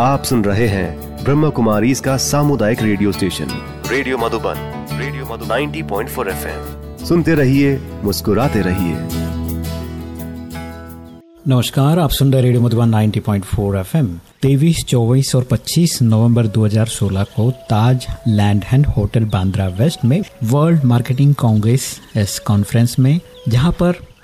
आप सुन रहे हैं ब्रह्म कुमारी इसका सामुदायिक radio station. Radio Madhuban radio Madhuban. 90.4 FM. सुनते रहिए मुस्कुराते रहिए। नमस्कार आप सुन रहे रेडियो मधुबन 90.4 एफएम। तेईस चौबीस और 25 नवंबर 2016 को Taj land end hotel Bandra west में वर्ल्ड मार्केटिंग कांग्रेस इस कॉन्फ्रेंस में जहाँ पर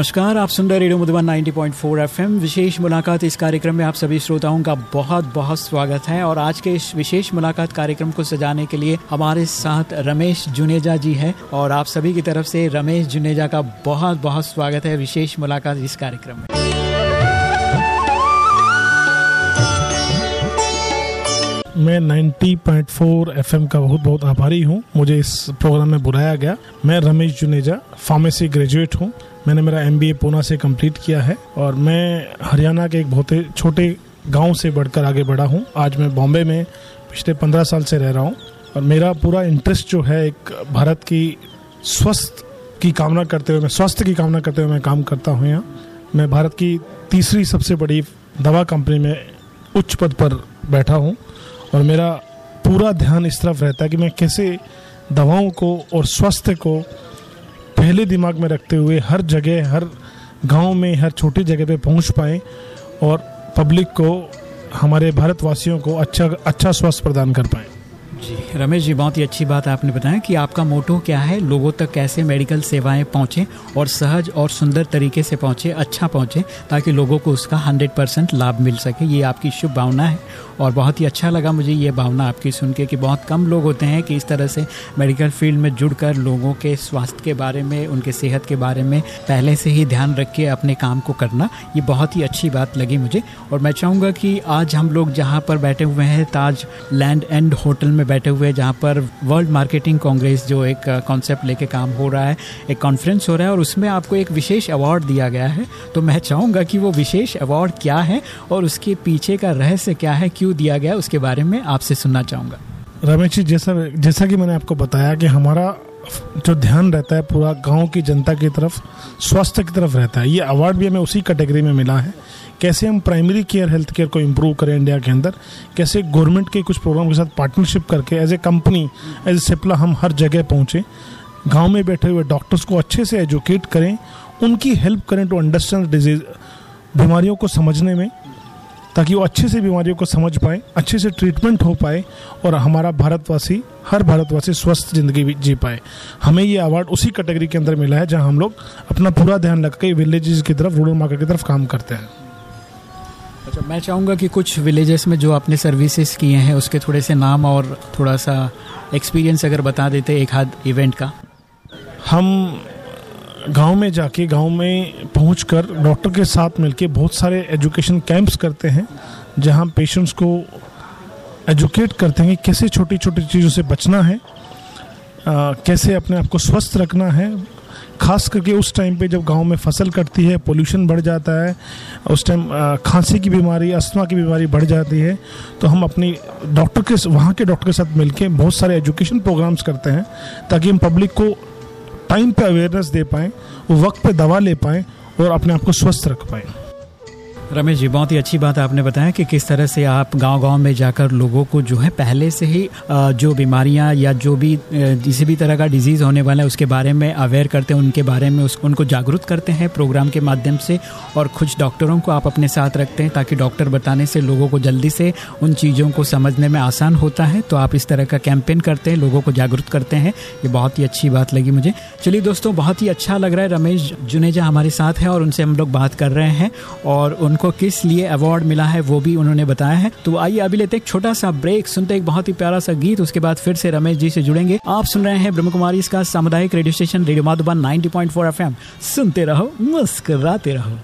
नमस्कार, आप सुन रहे रेडियो मधुबन 90.4 एफएम। विशेष मुलाकात इस कार्यक्रम में आप सभी श्रोताओं का बहुत बहुत स्वागत है और आज के इस विशेष मुलाकात कार्यक्रम को सजाने के लिए हमारे साथ रमेश जुनेजा जी हैं और आप सभी की तरफ़ से रमेश जुनेजा का बहुत बहुत स्वागत है विशेष मुलाकात इस कार्यक्रम में। मैं 90.4 एफएम का बहुत बहुत आभारी हूँ। मुझे इस प्रोग्राम में बुलाया गया। मैं रमेश जुनेजा, फार्मेसी ग्रेजुएट हूँ। मैंने मेरा एम पूना से कंप्लीट किया है और मैं हरियाणा के एक बहुत छोटे गाँव से बढ़कर आगे बढ़ा हूँ। आज मैं बॉम्बे में पिछले पंद्रह साल से रह रहा हूँ और मेरा पूरा इंटरेस्ट जो है एक भारत की स्वस्थ की कामना करते हुए मैं स्वास्थ्य की कामना करते हुए मैं काम करता हूँ यहाँ। मैं भारत की तीसरी सबसे बड़ी दवा कंपनी में उच्च पद पर बैठा हूँ और मेरा पूरा ध्यान इस तरफ़ रहता है कि मैं कैसे दवाओं को और स्वास्थ्य को पहले दिमाग में रखते हुए हर जगह, हर गाँव में, हर छोटी जगह पे पहुँच पाए और पब्लिक को, हमारे भारतवासियों को अच्छा अच्छा स्वास्थ्य प्रदान कर पाए। जी। रमेश जी, बहुत ही अच्छी बात आपने बताया कि आपका मोटो क्या है, लोगों तक कैसे मेडिकल सेवाएँ पहुँचे और सहज और सुंदर तरीके से पहुँचे अच्छा पहुँचे, ताकि लोगों को उसका 100 परसेंट लाभ मिल सके। ये आपकी शुभ भावना है और बहुत ही अच्छा लगा मुझे ये भावना आपकी सुन के कि बहुत कम लोग होते हैं कि इस तरह से मेडिकल फ़ील्ड में जुड़कर लोगों के स्वास्थ्य के बारे में, उनके सेहत के बारे में पहले से ही ध्यान रख के अपने काम को करना, ये बहुत ही अच्छी बात लगी मुझे। और मैं चाहूँगा कि आज हम लोग जहाँ पर बैठे हुए हैं, ताज लैंड एंड होटल में बैठे हुए हैं, जहाँ पर वर्ल्ड मार्केटिंग कांग्रेस जो एक कॉन्सेप्ट लेके काम हो रहा है, एक कॉन्फ्रेंस हो रहा है और उसमें आपको एक विशेष अवार्ड दिया गया है। तो मैं चाहूँगा कि वो विशेष अवार्ड क्या है और उसके पीछे का रहस्य क्या है, क्यों दिया गया, उसके बारे में आपसे सुनना चाहूँगा। रमेश जी, जैसा जैसा कि मैंने आपको बताया कि हमारा जो ध्यान रहता है, पूरा गाँव की जनता की तरफ़, स्वास्थ्य की तरफ़ रहता है। ये अवार्ड भी हमें उसी कैटेगरी में मिला है। कैसे हम प्राइमरी केयर हेल्थ केयर को इम्प्रूव करें इंडिया के अंदर? कैसे गवर्नमेंट के कुछ प्रोग्राम के साथ पार्टनरशिप करके as a company as a Cipla हम हर जगह पहुँचे? गाँव में बैठे हुए डॉक्टर्स को अच्छे से एजुकेट करें, उनकी हेल्प करें टू अंडरस्टैंड डिज़ीज़ बीमारियों को समझने में, ताकि वो अच्छे से बीमारियों को समझ पाए, अच्छे से ट्रीटमेंट हो पाए और हमारा भारतवासी, हर भारतवासी स्वस्थ ज़िंदगी जी पाए। हमें ये अवार्ड उसी कैटेगरी के अंदर मिला है जहाँ हम लोग अपना पूरा ध्यान रख के विलेजेस की तरफ़ रूरल मार्केट की तरफ़ काम करते हैं। अच्छा मैं चाहूँगा कि कुछ विलेजेस में जो आपने सर्विसेज़ किए हैं उसके थोड़े से नाम और थोड़ा सा एक्सपीरियंस अगर बता देते एक हाथ इवेंट का। हम गाँव में जाके गाँव में पहुंचकर डॉक्टर के साथ मिलके बहुत सारे एजुकेशन कैंप्स करते हैं जहाँ पेशेंट्स को एजुकेट करते हैं कि कैसे छोटी छोटी चीज़ों से बचना है आ, कैसे अपने आप को स्वस्थ रखना है खास करके उस टाइम पे जब गाँव में फ़सल कटती है पोल्यूशन बढ़ जाता है, उस टाइम खांसी की बीमारी अस्थमा की बीमारी बढ़ जाती है तो हम अपनी डॉक्टर के वहाँ के डॉक्टर के साथ मिलकर बहुत सारे एजुकेशन प्रोग्राम्स करते हैं, ताकि हम पब्लिक को टाइम पे अवेयरनेस दे पाएँ, वक्त पे दवा ले पाएँ, और अपने आप को स्वस्थ रख पाएँ। रमेश जी बहुत ही अच्छी बात आपने बताया कि किस तरह से आप गांव-गांव में जाकर लोगों को जो है पहले से ही जो बीमारियाँ या जो भी किसी भी तरह का डिज़ीज़ होने वाला है उसके बारे में अवेयर करते हैं उनके बारे में उस, उनको जागरूक करते हैं प्रोग्राम के माध्यम से और कुछ डॉक्टरों को आप अपने साथ रखते हैं ताकि डॉक्टर बताने से लोगों को जल्दी से उन चीज़ों को समझने में आसान होता है। तो आप इस तरह का कैंपेन करते हैं लोगों को जागरूक करते हैं। ये बहुत ही अच्छी बात लगी मुझे। चलिए दोस्तों बहुत ही अच्छा लग रहा है रमेश जुनेजा हमारे साथ हैं और उनसे हम लोग बात कर रहे हैं और उन उनको किस लिए अवार्ड मिला है, वो भी उन्होंने बताया है। तो आइए अभी लेते एक छोटा सा ब्रेक सुनते एक बहुत ही प्यारा सा गीत, उसके बाद फिर से रमेश जी से जुड़ेंगे। आप सुन रहे हैं ब्रह्म कुमारी सामुदायिक radio station radio Madhuban, ninety point सुनते रहो, मुस्कराते रहो।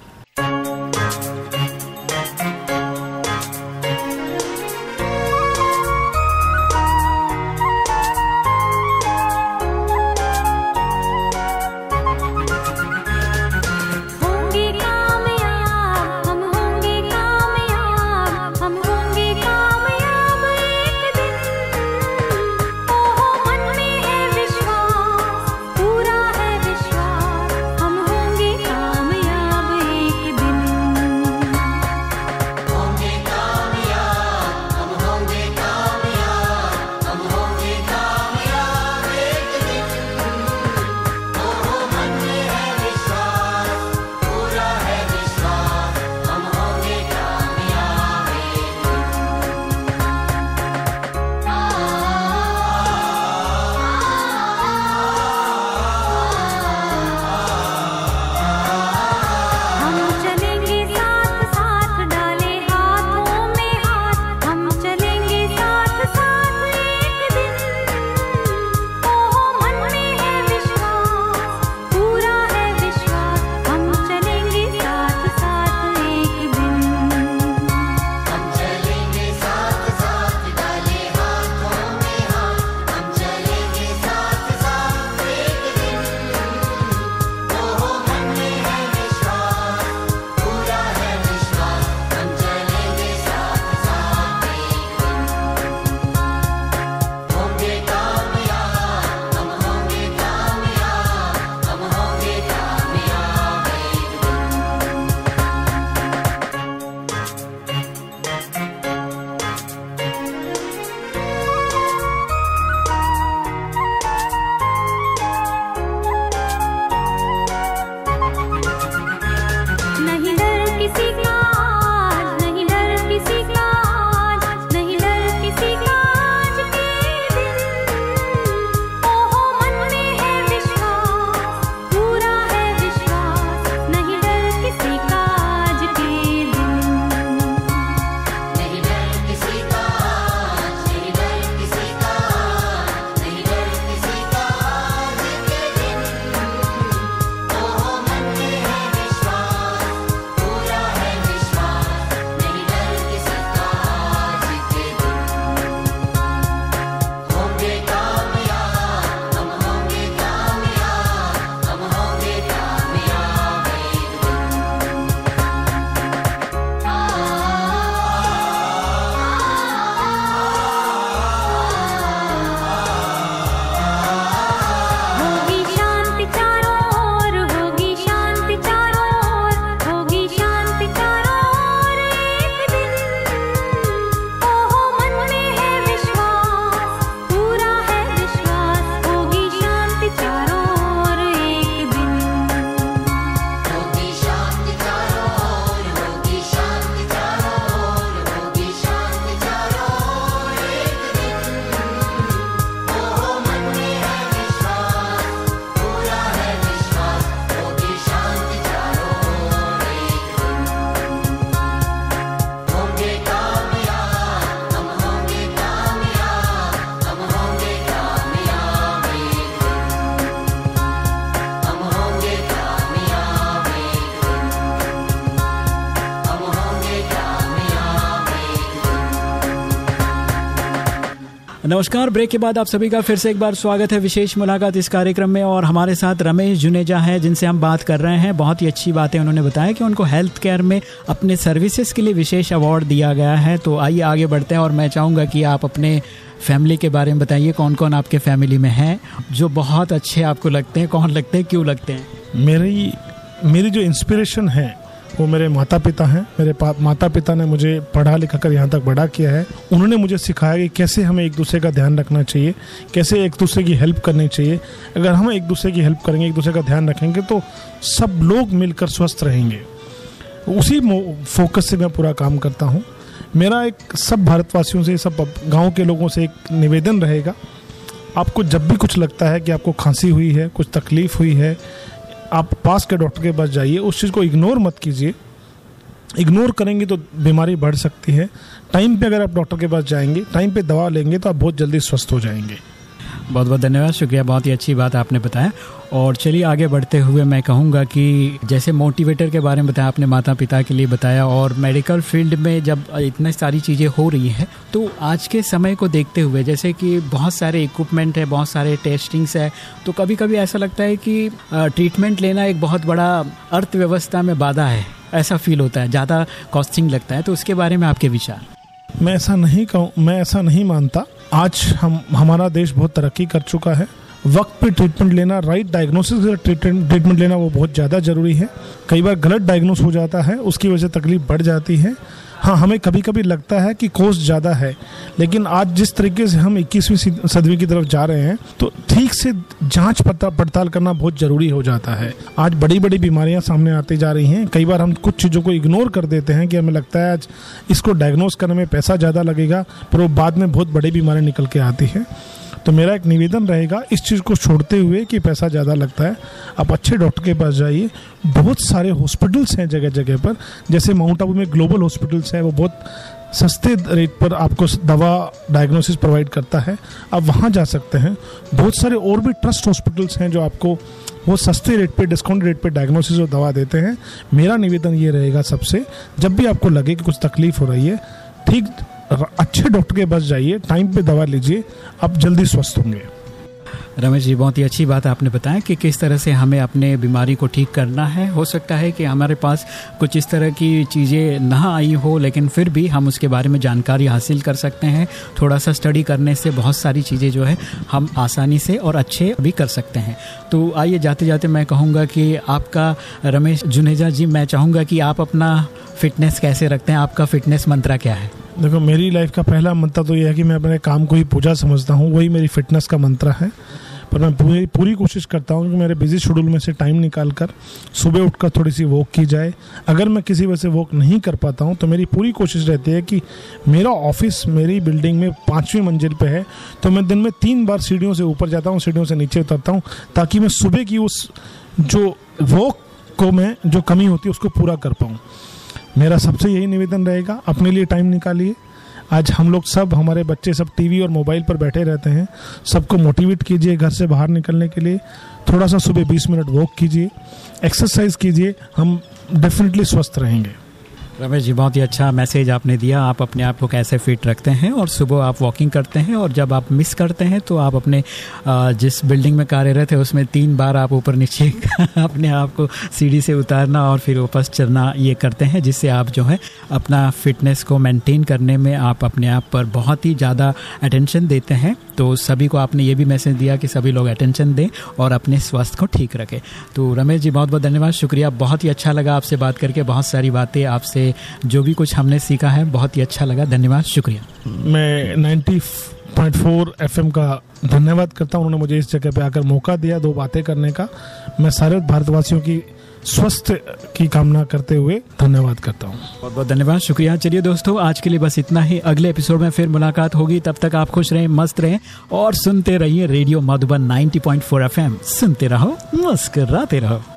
नमस्कार, ब्रेक के बाद आप सभी का फिर से एक बार स्वागत है विशेष मुलाकात इस कार्यक्रम में और हमारे साथ रमेश जुनेजा हैं, जिनसे हम बात कर रहे हैं। बहुत ही अच्छी बातें उन्होंने बताया कि उनको हेल्थ केयर में अपने सर्विसेज़ के लिए विशेष अवार्ड दिया गया है। तो आइए आगे बढ़ते हैं और मैं चाहूँगा कि आप अपने फैमिली के बारे में बताइए कौन कौन आपके फैमिली में है, जो बहुत अच्छे आपको लगते हैं, कौन लगते हैं, क्यों लगते हैं? मेरी मेरी जो इंस्पिरेशन है वो मेरे माता पिता हैं, मेरे माता पिता ने मुझे पढ़ा लिखा कर यहाँ तक बड़ा किया है। उन्होंने मुझे सिखाया कि कैसे हमें एक दूसरे का ध्यान रखना चाहिए, कैसे एक दूसरे की हेल्प करनी चाहिए। अगर हम एक दूसरे की हेल्प करेंगे, एक दूसरे का ध्यान रखेंगे तो सब लोग मिलकर स्वस्थ रहेंगे। उसी फोकस से मैं पूरा काम करता हूँ। मेरा एक, सब भारतवासियों से, सब गाँव के लोगों से एक निवेदन रहेगा। आपको जब भी कुछ लगता है कि आपको खांसी हुई है, कुछ तकलीफ़ हुई है आप पास के डॉक्टर के पास जाइए, उस चीज़ को इग्नोर मत कीजिए। इग्नोर करेंगे तो बीमारी बढ़ सकती है। टाइम पे अगर आप डॉक्टर के पास जाएँगे टाइम पे दवा लेंगे तो आप बहुत जल्दी स्वस्थ हो जाएँगे। बहुत बहुत धन्यवाद। शुक्रिया, बहुत ही अच्छी बात आपने बताया। और चलिए आगे बढ़ते हुए मैं कहूँगा कि जैसे मोटिवेटर के बारे में बताया, आपने माता पिता के लिए बताया और मेडिकल फ़ील्ड में जब इतनी सारी चीज़ें हो रही हैं तो आज के समय को देखते हुए, जैसे कि बहुत सारे इक्विपमेंट है, बहुत सारे टेस्टिंग्स है तो कभी कभी ऐसा लगता है कि ट्रीटमेंट लेना एक बहुत बड़ा अर्थव्यवस्था में बाधा है। ऐसा फील होता है, ज़्यादा कॉस्टिंग लगता है। तो उसके बारे में आपके विचार? मैं ऐसा नहीं कहूँ, मैं ऐसा नहीं मानता। आज हम, हमारा देश बहुत तरक्की कर चुका है। वक्त पे ट्रीटमेंट लेना राइट डायग्नोसिस ट्रीटमेंट लेना वो बहुत ज़्यादा ज़रूरी है। कई बार गलत डायग्नोस हो जाता है, उसकी वजह से तकलीफ़ बढ़ जाती है। हाँ हमें कभी कभी लगता है कि कोस्ट ज़्यादा है, लेकिन आज जिस तरीके से हम 21वीं सदवी की तरफ़ जा रहे हैं तो ठीक से जाँच पता पड़ताल करना बहुत ज़रूरी हो जाता है। आज बड़ी बड़ी बीमारियाँ सामने आती जा रही हैं। कई बार हम कुछ चीज़ों को इग्नोर कर देते हैं कि हमें लगता है आज इसको डायग्नोज करने में पैसा ज़्यादा लगेगा, पर वो बाद में बहुत बड़ी बीमारियाँ निकल के आती है। तो मेरा एक निवेदन रहेगा इस चीज़ को छोड़ते हुए कि पैसा ज़्यादा लगता है। आप अच्छे डॉक्टर के पास जाइए। बहुत सारे हॉस्पिटल्स हैं जगह जगह पर। जैसे माउंट आबू में ग्लोबल हॉस्पिटल्स हैं, वो बहुत सस्ते रेट पर आपको दवा डायग्नोसिस प्रोवाइड करता है। आप वहाँ जा सकते हैं। बहुत सारे और भी ट्रस्ट हॉस्पिटल्स हैं जो आपको वो सस्ते रेट पे, डिस्काउंट रेट पे डायग्नोसिस और दवा देते हैं। मेरा निवेदन ये रहेगा सबसे, जब भी आपको लगे कि कुछ तकलीफ़ हो रही है, ठीक अच्छे डॉक्टर के पास जाइए टाइम पे दवा लीजिए, आप जल्दी स्वस्थ होंगे। रमेश जी, बहुत ही अच्छी बात आपने बताया कि किस तरह से हमें अपने बीमारी को ठीक करना है। हो सकता है कि हमारे पास कुछ इस तरह की चीज़ें ना आई हो, लेकिन फिर भी हम उसके बारे में जानकारी हासिल कर सकते हैं। थोड़ा सा स्टडी करने से बहुत सारी चीज़ें जो है हम आसानी से और अच्छे भी कर सकते हैं। तो आइए जाते जाते मैं कहूँगा कि आपका रमेश जुनेजा जी, मैं चाहूँगा कि आप अपना फिटनेस कैसे रखते हैं? आपका फिटनेस मंत्रा क्या है? देखो, मेरी लाइफ का पहला मंत्र तो यह है कि मैं अपने काम को ही पूजा समझता हूँ, वही मेरी फिटनेस का मंत्र है। पर मैं पूरी पूरी कोशिश करता हूँ कि मेरे बिज़ी शेड्यूल में से टाइम निकाल कर सुबह उठकर थोड़ी सी वॉक की जाए। अगर मैं किसी वजह से वॉक नहीं कर पाता हूँ तो मेरी पूरी कोशिश रहती है कि मेरा ऑफ़िस मेरी बिल्डिंग में पाँचवीं मंजिल पे है तो मैं दिन में तीन बार सीढ़ियों से ऊपर जाता हूँ, सीढ़ियों से नीचे उतरता हूँ, ताकि मैं सुबह की उस जो वॉक को मैं, जो कमी होती है, उसको पूरा कर पाऊँ। मेरा सबसे यही निवेदन रहेगा, अपने लिए टाइम निकालिए। आज हम लोग सब, हमारे बच्चे सब टीवी और मोबाइल पर बैठे रहते हैं। सबको मोटिवेट कीजिए घर से बाहर निकलने के लिए। थोड़ा सा सुबह 20 मिनट वॉक कीजिए। एक्सरसाइज कीजिए। हम डेफिनेटली स्वस्थ रहेंगे। रमेश जी, बहुत ही अच्छा मैसेज आपने दिया। आप अपने आप को कैसे फिट रखते हैं और सुबह आप वॉकिंग करते हैं और जब आप मिस करते हैं तो आप अपने जिस बिल्डिंग में कार्यरत है उसमें तीन बार आप ऊपर नीचे अपने आप को सीढ़ी से उतारना और फिर वापस चलना ये करते हैं, जिससे आप जो है अपना फिटनेस को मेंटेन करने में आप अपने आप पर बहुत ही ज़्यादा अटेंशन देते हैं। तो सभी को आपने ये भी मैसेज दिया कि सभी लोग अटेंशन दें और अपने स्वास्थ्य को ठीक रखें। तो रमेश जी बहुत बहुत धन्यवाद। शुक्रिया। बहुत ही अच्छा लगा आपसे बात करके। बहुत सारी बातें आपसे जो भी कुछ हमने सीखा है बहुत ही अच्छा लगा। धन्यवाद शुक्रिया। मैं नाइन्टी पॉइंट फोर एफ़ का धन्यवाद करता हूँ। उन्होंने मुझे इस जगह पे आकर मौका दिया दो बातें करने का। मैं सारे भारतवासियों की स्वस्थ की कामना करते हुए धन्यवाद करता हूँ। बहुत बहुत धन्यवाद शुक्रिया। चलिए दोस्तों आज के लिए बस इतना ही। अगले एपिसोड में फिर मुलाकात होगी। तब तक आप खुश रहें मस्त रहें और सुनते रहिए रेडियो मधुबन 90.4 एफएम। सुनते रहो मुस्कराते रहो।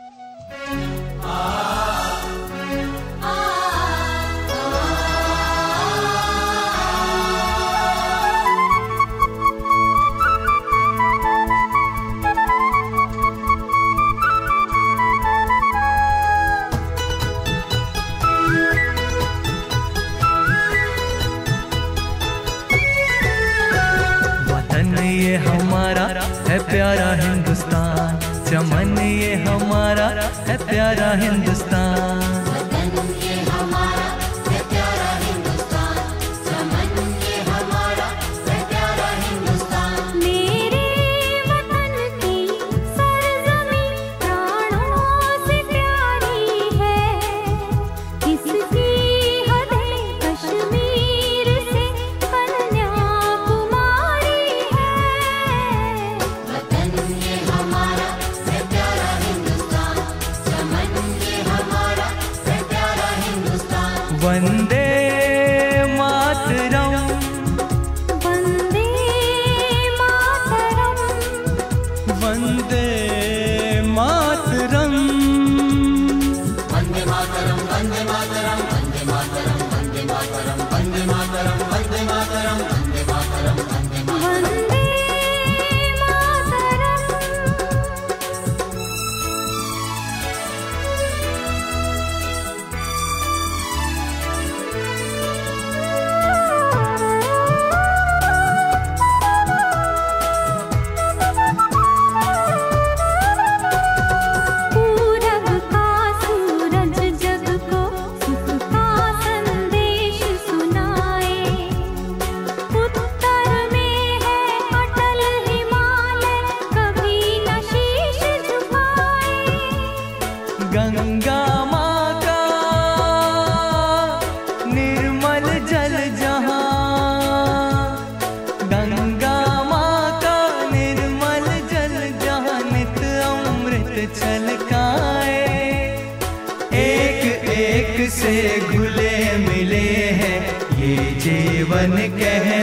बन कह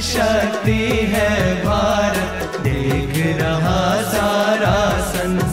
शक्ति है भारत। देख रहा सारा संसार।